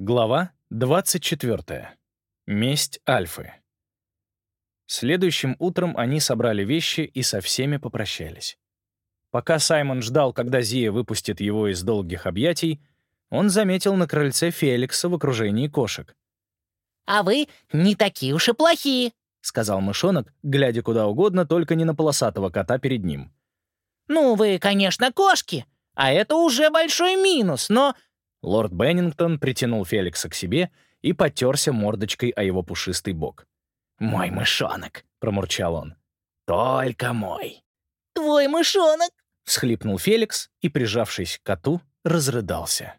Глава 24. Месть Альфы. Следующим утром они собрали вещи и со всеми попрощались. Пока Саймон ждал, когда Зия выпустит его из долгих объятий, он заметил на крыльце Феликса в окружении кошек. «А вы не такие уж и плохие», — сказал мышонок, глядя куда угодно, только не на полосатого кота перед ним. «Ну, вы, конечно, кошки, а это уже большой минус, но Лорд Беннингтон притянул Феликса к себе и потерся мордочкой о его пушистый бок. «Мой мышонок», — промурчал он. «Только мой». «Твой мышонок», — всхлипнул Феликс и, прижавшись к коту, разрыдался.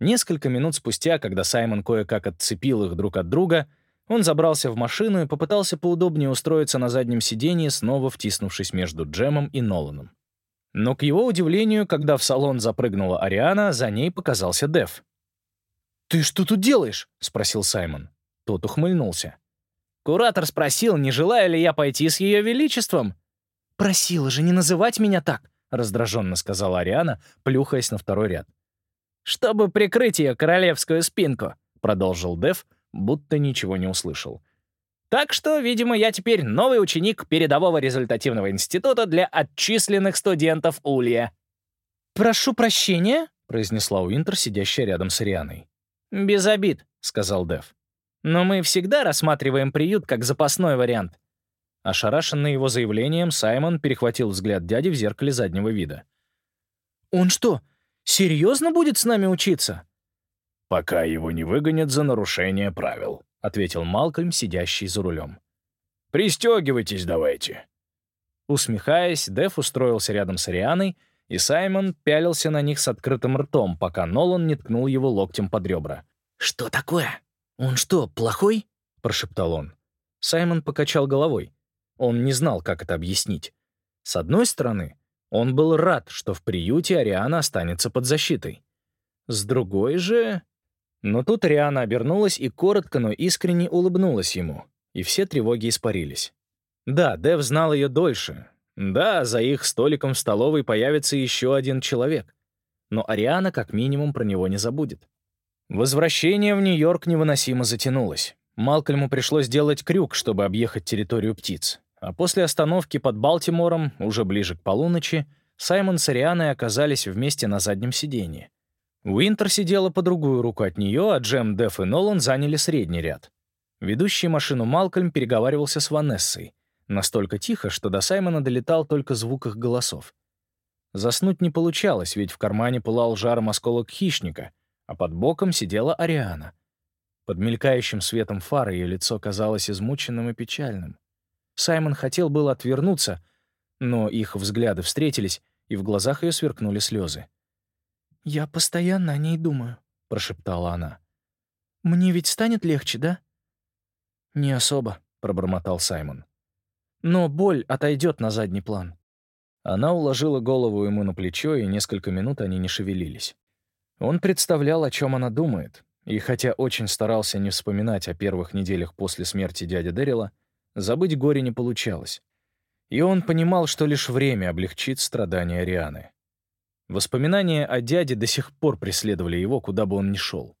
Несколько минут спустя, когда Саймон кое-как отцепил их друг от друга, он забрался в машину и попытался поудобнее устроиться на заднем сиденье, снова втиснувшись между Джемом и Ноланом. Но, к его удивлению, когда в салон запрыгнула Ариана, за ней показался Дев. «Ты что тут делаешь?» — спросил Саймон. Тот ухмыльнулся. «Куратор спросил, не желаю ли я пойти с Ее Величеством?» «Просила же не называть меня так», — раздраженно сказала Ариана, плюхаясь на второй ряд. «Чтобы прикрыть ее королевскую спинку», — продолжил Дев, будто ничего не услышал. Так что, видимо, я теперь новый ученик передового результативного института для отчисленных студентов Улья. «Прошу прощения», — произнесла Уинтер, сидящая рядом с Арианой. «Без обид», — сказал Дев. «Но мы всегда рассматриваем приют как запасной вариант». Ошарашенный его заявлением, Саймон перехватил взгляд дяди в зеркале заднего вида. «Он что, серьезно будет с нами учиться?» «Пока его не выгонят за нарушение правил», — ответил Малкольм, сидящий за рулем. «Пристегивайтесь давайте». Усмехаясь, Деф устроился рядом с Арианой, и Саймон пялился на них с открытым ртом, пока Нолан не ткнул его локтем под ребра. «Что такое? Он что, плохой?» — прошептал он. Саймон покачал головой. Он не знал, как это объяснить. С одной стороны, он был рад, что в приюте Ариана останется под защитой. С другой же... Но тут Риана обернулась и коротко, но искренне улыбнулась ему, и все тревоги испарились. Да, Дэв знал ее дольше. Да, за их столиком в столовой появится еще один человек. Но Ариана как минимум про него не забудет. Возвращение в Нью-Йорк невыносимо затянулось. Малкольму пришлось сделать крюк, чтобы объехать территорию птиц. А после остановки под Балтимором, уже ближе к полуночи, Саймон с Арианой оказались вместе на заднем сиденье. Уинтер сидела по другую руку от нее, а Джем, Деф и Нолан заняли средний ряд. Ведущий машину Малкольм переговаривался с Ванессой. Настолько тихо, что до Саймона долетал только звук их голосов. Заснуть не получалось, ведь в кармане пылал жаром осколок хищника, а под боком сидела Ариана. Под мелькающим светом фары ее лицо казалось измученным и печальным. Саймон хотел было отвернуться, но их взгляды встретились, и в глазах ее сверкнули слезы. «Я постоянно о ней думаю», — прошептала она. «Мне ведь станет легче, да?» «Не особо», — пробормотал Саймон. «Но боль отойдет на задний план». Она уложила голову ему на плечо, и несколько минут они не шевелились. Он представлял, о чем она думает, и хотя очень старался не вспоминать о первых неделях после смерти дяди Дэрила, забыть горе не получалось. И он понимал, что лишь время облегчит страдания Рианы. Воспоминания о дяде до сих пор преследовали его, куда бы он ни шел.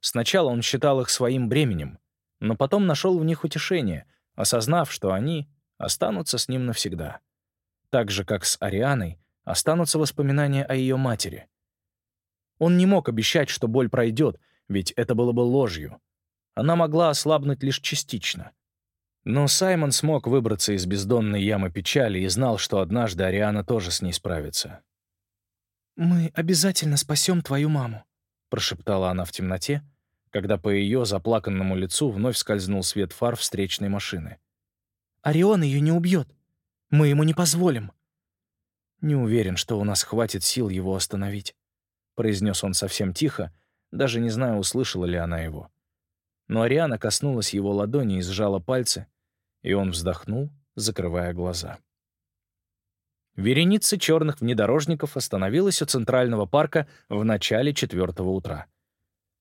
Сначала он считал их своим бременем, но потом нашел в них утешение, осознав, что они останутся с ним навсегда. Так же, как с Арианой, останутся воспоминания о ее матери. Он не мог обещать, что боль пройдет, ведь это было бы ложью. Она могла ослабнуть лишь частично. Но Саймон смог выбраться из бездонной ямы печали и знал, что однажды Ариана тоже с ней справится. «Мы обязательно спасем твою маму», — прошептала она в темноте, когда по ее заплаканному лицу вновь скользнул свет фар встречной машины. «Орион ее не убьет. Мы ему не позволим». «Не уверен, что у нас хватит сил его остановить», — произнес он совсем тихо, даже не знаю, услышала ли она его. Но Ариана коснулась его ладони и сжала пальцы, и он вздохнул, закрывая глаза. Вереница черных внедорожников остановилась у Центрального парка в начале четвертого утра.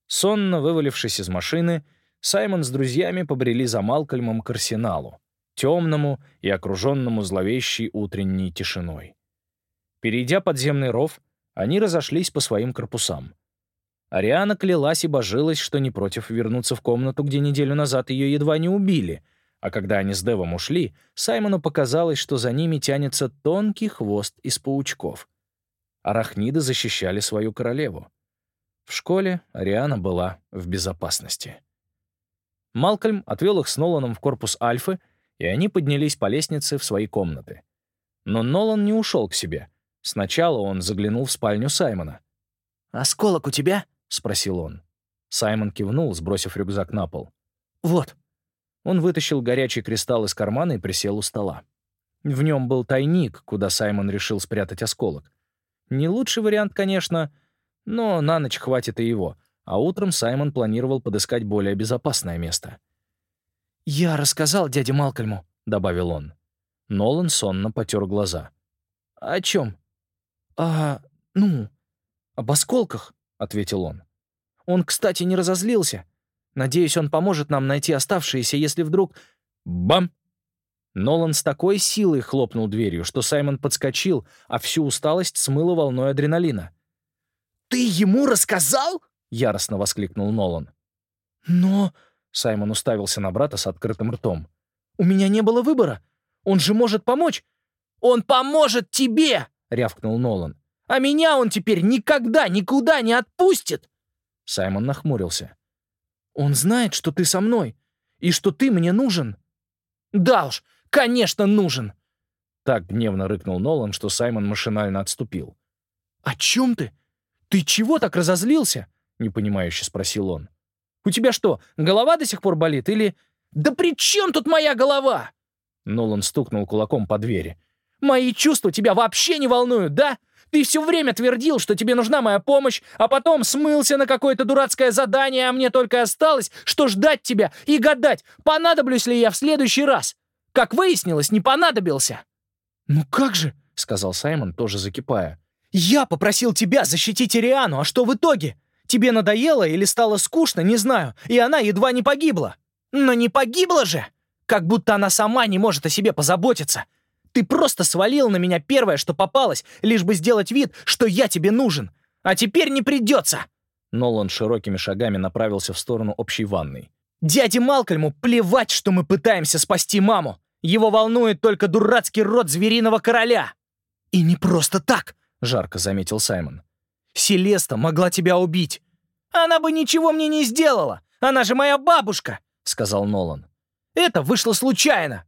Сонно вывалившись из машины, Саймон с друзьями побрели за Малкольмом к арсеналу, темному и окруженному зловещей утренней тишиной. Перейдя подземный ров, они разошлись по своим корпусам. Ариана клялась и божилась, что не против вернуться в комнату, где неделю назад ее едва не убили, а когда они с Девом ушли, Саймону показалось, что за ними тянется тонкий хвост из паучков. Арахниды защищали свою королеву. В школе Ариана была в безопасности. Малкольм отвел их с Ноланом в корпус Альфы, и они поднялись по лестнице в свои комнаты. Но Нолан не ушел к себе. Сначала он заглянул в спальню Саймона. «Осколок у тебя?» — спросил он. Саймон кивнул, сбросив рюкзак на пол. «Вот». Он вытащил горячий кристалл из кармана и присел у стола. В нем был тайник, куда Саймон решил спрятать осколок. Не лучший вариант, конечно, но на ночь хватит и его, а утром Саймон планировал подыскать более безопасное место. «Я рассказал дяде Малкольму», — добавил он. Нолан сонно потер глаза. «О чем?» «А, ну, об осколках», — ответил он. «Он, кстати, не разозлился. Надеюсь, он поможет нам найти оставшиеся, если вдруг...» Бам! Нолан с такой силой хлопнул дверью, что Саймон подскочил, а всю усталость смыло волной адреналина. «Ты ему рассказал?» — яростно воскликнул Нолан. «Но...» — Саймон уставился на брата с открытым ртом. «У меня не было выбора. Он же может помочь». «Он поможет тебе!» — рявкнул Нолан. «А меня он теперь никогда никуда не отпустит!» Саймон нахмурился. «Он знает, что ты со мной, и что ты мне нужен». «Да уж, конечно, нужен!» Так гневно рыкнул Нолан, что Саймон машинально отступил. «О чем ты? Ты чего так разозлился?» — непонимающе спросил он. «У тебя что, голова до сих пор болит или...» «Да при чем тут моя голова?» Нолан стукнул кулаком по двери. «Мои чувства тебя вообще не волнуют, да? Ты все время твердил, что тебе нужна моя помощь, а потом смылся на какое-то дурацкое задание, а мне только осталось, что ждать тебя и гадать, понадоблюсь ли я в следующий раз. Как выяснилось, не понадобился». «Ну как же?» — сказал Саймон, тоже закипая. «Я попросил тебя защитить Ириану, а что в итоге? Тебе надоело или стало скучно, не знаю, и она едва не погибла». «Но не погибла же! Как будто она сама не может о себе позаботиться. Ты просто свалил на меня первое, что попалось, лишь бы сделать вид, что я тебе нужен. А теперь не придется!» Нолан широкими шагами направился в сторону общей ванной. «Дяде Малкольму плевать, что мы пытаемся спасти маму. Его волнует только дурацкий род звериного короля». «И не просто так», — жарко заметил Саймон. «Селеста могла тебя убить». «Она бы ничего мне не сделала. Она же моя бабушка», — сказал Нолан. «Это вышло случайно».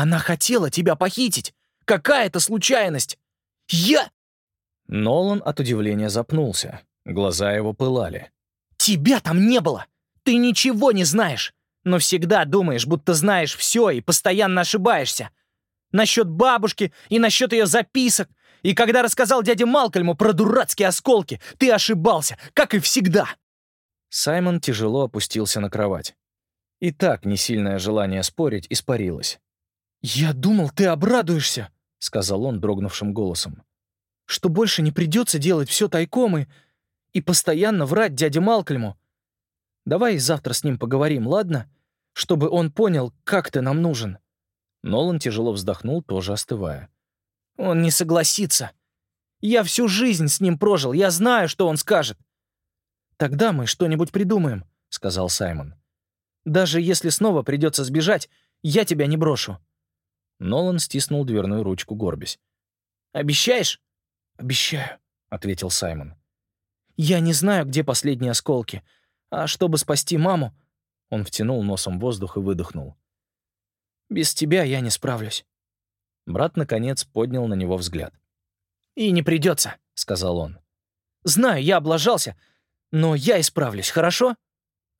Она хотела тебя похитить. Какая это случайность? Я...» Нолан от удивления запнулся. Глаза его пылали. «Тебя там не было! Ты ничего не знаешь! Но всегда думаешь, будто знаешь все и постоянно ошибаешься. Насчет бабушки и насчет ее записок. И когда рассказал дяде Малкольму про дурацкие осколки, ты ошибался, как и всегда!» Саймон тяжело опустился на кровать. И так несильное желание спорить испарилось. «Я думал, ты обрадуешься», — сказал он дрогнувшим голосом. «Что больше не придется делать все тайком и... и постоянно врать дяде Малкольму. Давай завтра с ним поговорим, ладно? Чтобы он понял, как ты нам нужен». Нолан тяжело вздохнул, тоже остывая. «Он не согласится. Я всю жизнь с ним прожил, я знаю, что он скажет». «Тогда мы что-нибудь придумаем», — сказал Саймон. «Даже если снова придется сбежать, я тебя не брошу». Нолан стиснул дверную ручку, горбясь. «Обещаешь?» «Обещаю», — ответил Саймон. «Я не знаю, где последние осколки, а чтобы спасти маму...» Он втянул носом воздух и выдохнул. «Без тебя я не справлюсь». Брат, наконец, поднял на него взгляд. «И не придется», — сказал он. «Знаю, я облажался, но я исправлюсь, хорошо?»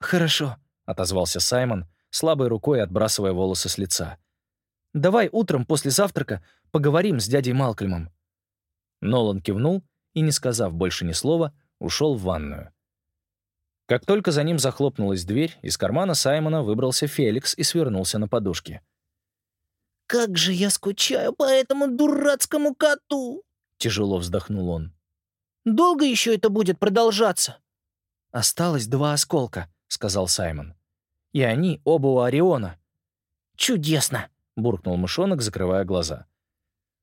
«Хорошо», — отозвался Саймон, слабой рукой отбрасывая волосы с лица. Давай утром после завтрака поговорим с дядей Малкольмом». Нолан кивнул и, не сказав больше ни слова, ушел в ванную. Как только за ним захлопнулась дверь, из кармана Саймона выбрался Феликс и свернулся на подушке. «Как же я скучаю по этому дурацкому коту!» — тяжело вздохнул он. «Долго еще это будет продолжаться?» «Осталось два осколка», — сказал Саймон. «И они оба у Ориона». «Чудесно!» Буркнул мышонок, закрывая глаза.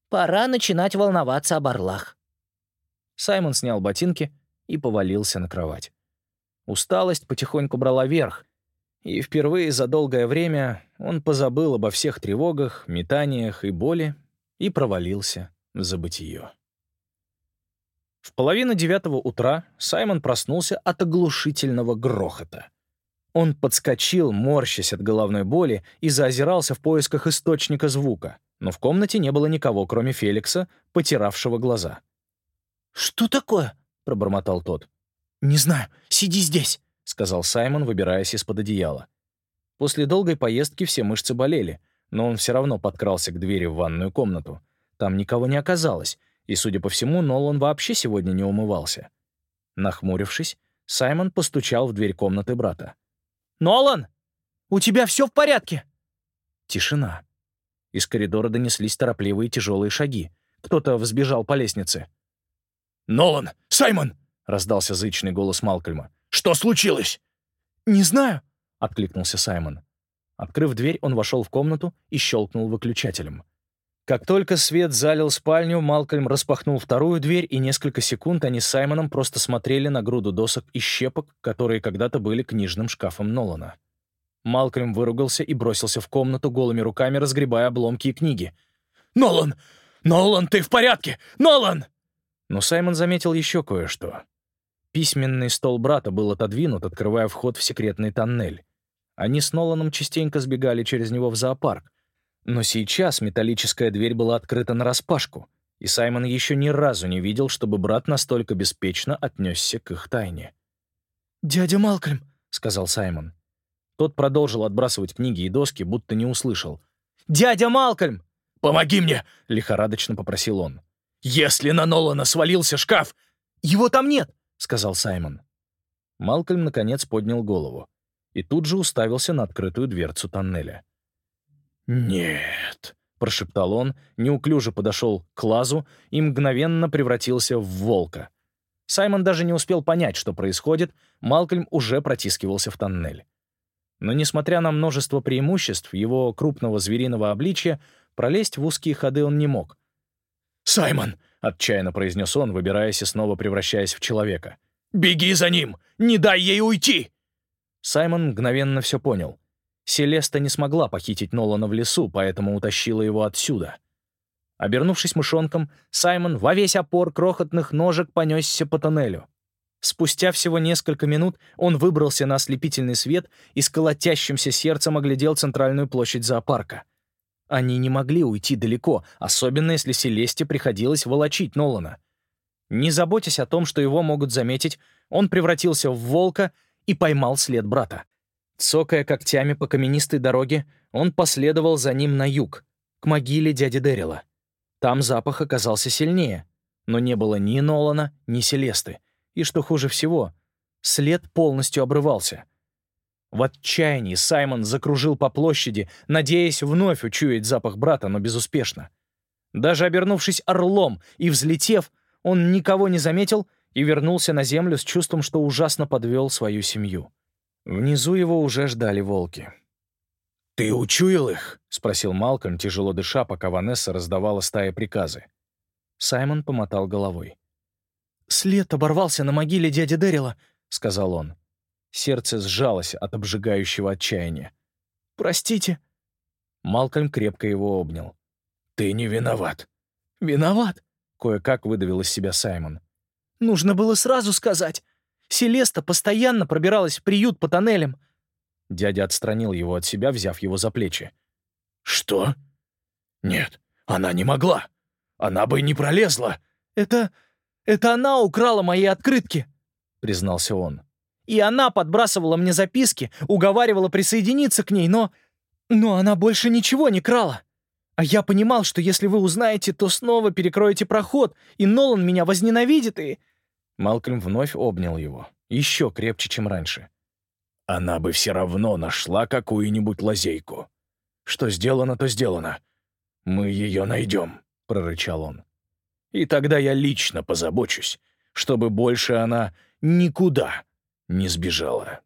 «Пора начинать волноваться об орлах». Саймон снял ботинки и повалился на кровать. Усталость потихоньку брала верх, и впервые за долгое время он позабыл обо всех тревогах, метаниях и боли и провалился в забытие. В половину девятого утра Саймон проснулся от оглушительного грохота. Он подскочил, морщась от головной боли, и заозирался в поисках источника звука, но в комнате не было никого, кроме Феликса, потиравшего глаза. «Что такое?» — пробормотал тот. «Не знаю. Сиди здесь», — сказал Саймон, выбираясь из-под одеяла. После долгой поездки все мышцы болели, но он все равно подкрался к двери в ванную комнату. Там никого не оказалось, и, судя по всему, Нолан вообще сегодня не умывался. Нахмурившись, Саймон постучал в дверь комнаты брата. «Нолан, у тебя все в порядке?» Тишина. Из коридора донеслись торопливые тяжелые шаги. Кто-то взбежал по лестнице. «Нолан! Саймон!» — раздался зычный голос Малкольма. «Что случилось?» «Не знаю», — откликнулся Саймон. Открыв дверь, он вошел в комнату и щелкнул выключателем. Как только свет залил спальню, Малкольм распахнул вторую дверь, и несколько секунд они с Саймоном просто смотрели на груду досок и щепок, которые когда-то были книжным шкафом Нолана. Малкольм выругался и бросился в комнату голыми руками, разгребая обломки и книги. «Нолан! Нолан, ты в порядке? Нолан!» Но Саймон заметил еще кое-что. Письменный стол брата был отодвинут, открывая вход в секретный тоннель. Они с Ноланом частенько сбегали через него в зоопарк, но сейчас металлическая дверь была открыта нараспашку, и Саймон еще ни разу не видел, чтобы брат настолько беспечно отнесся к их тайне. «Дядя Малкольм», — сказал Саймон. Тот продолжил отбрасывать книги и доски, будто не услышал. «Дядя Малкольм!» «Помоги мне!» — лихорадочно попросил он. «Если на Нолана свалился шкаф...» «Его там нет!» — сказал Саймон. Малкольм, наконец, поднял голову и тут же уставился на открытую дверцу тоннеля. «Нет», — прошептал он, неуклюже подошел к лазу и мгновенно превратился в волка. Саймон даже не успел понять, что происходит, Малкольм уже протискивался в тоннель. Но, несмотря на множество преимуществ его крупного звериного обличия, пролезть в узкие ходы он не мог. «Саймон!» — отчаянно произнес он, выбираясь и снова превращаясь в человека. «Беги за ним! Не дай ей уйти!» Саймон мгновенно все понял. Селеста не смогла похитить Нолана в лесу, поэтому утащила его отсюда. Обернувшись мышонком, Саймон во весь опор крохотных ножек понесся по тоннелю. Спустя всего несколько минут он выбрался на ослепительный свет и с колотящимся сердцем оглядел центральную площадь зоопарка. Они не могли уйти далеко, особенно если Селесте приходилось волочить Нолана. Не заботясь о том, что его могут заметить, он превратился в волка и поймал след брата. Цокая когтями по каменистой дороге, он последовал за ним на юг, к могиле дяди Дэрила. Там запах оказался сильнее, но не было ни Нолана, ни Селесты. И что хуже всего, след полностью обрывался. В отчаянии Саймон закружил по площади, надеясь вновь учуять запах брата, но безуспешно. Даже обернувшись орлом и взлетев, он никого не заметил и вернулся на землю с чувством, что ужасно подвел свою семью. Внизу его уже ждали волки. «Ты учуял их?» — спросил Малкольм, тяжело дыша, пока Ванесса раздавала стае приказы. Саймон помотал головой. «След оборвался на могиле дяди Дэрила», — сказал он. Сердце сжалось от обжигающего отчаяния. «Простите». Малкольм крепко его обнял. «Ты не виноват». «Виноват?» — кое-как выдавил из себя Саймон. «Нужно было сразу сказать. Селеста постоянно пробиралась в приют по тоннелям. Дядя отстранил его от себя, взяв его за плечи. «Что? Нет, она не могла. Она бы не пролезла». «Это... это она украла мои открытки», — признался он. «И она подбрасывала мне записки, уговаривала присоединиться к ней, но... но она больше ничего не крала. А я понимал, что если вы узнаете, то снова перекроете проход, и Нолан меня возненавидит, и...» Малкольм вновь обнял его, еще крепче, чем раньше. «Она бы все равно нашла какую-нибудь лазейку. Что сделано, то сделано. Мы ее найдем», — прорычал он. «И тогда я лично позабочусь, чтобы больше она никуда не сбежала».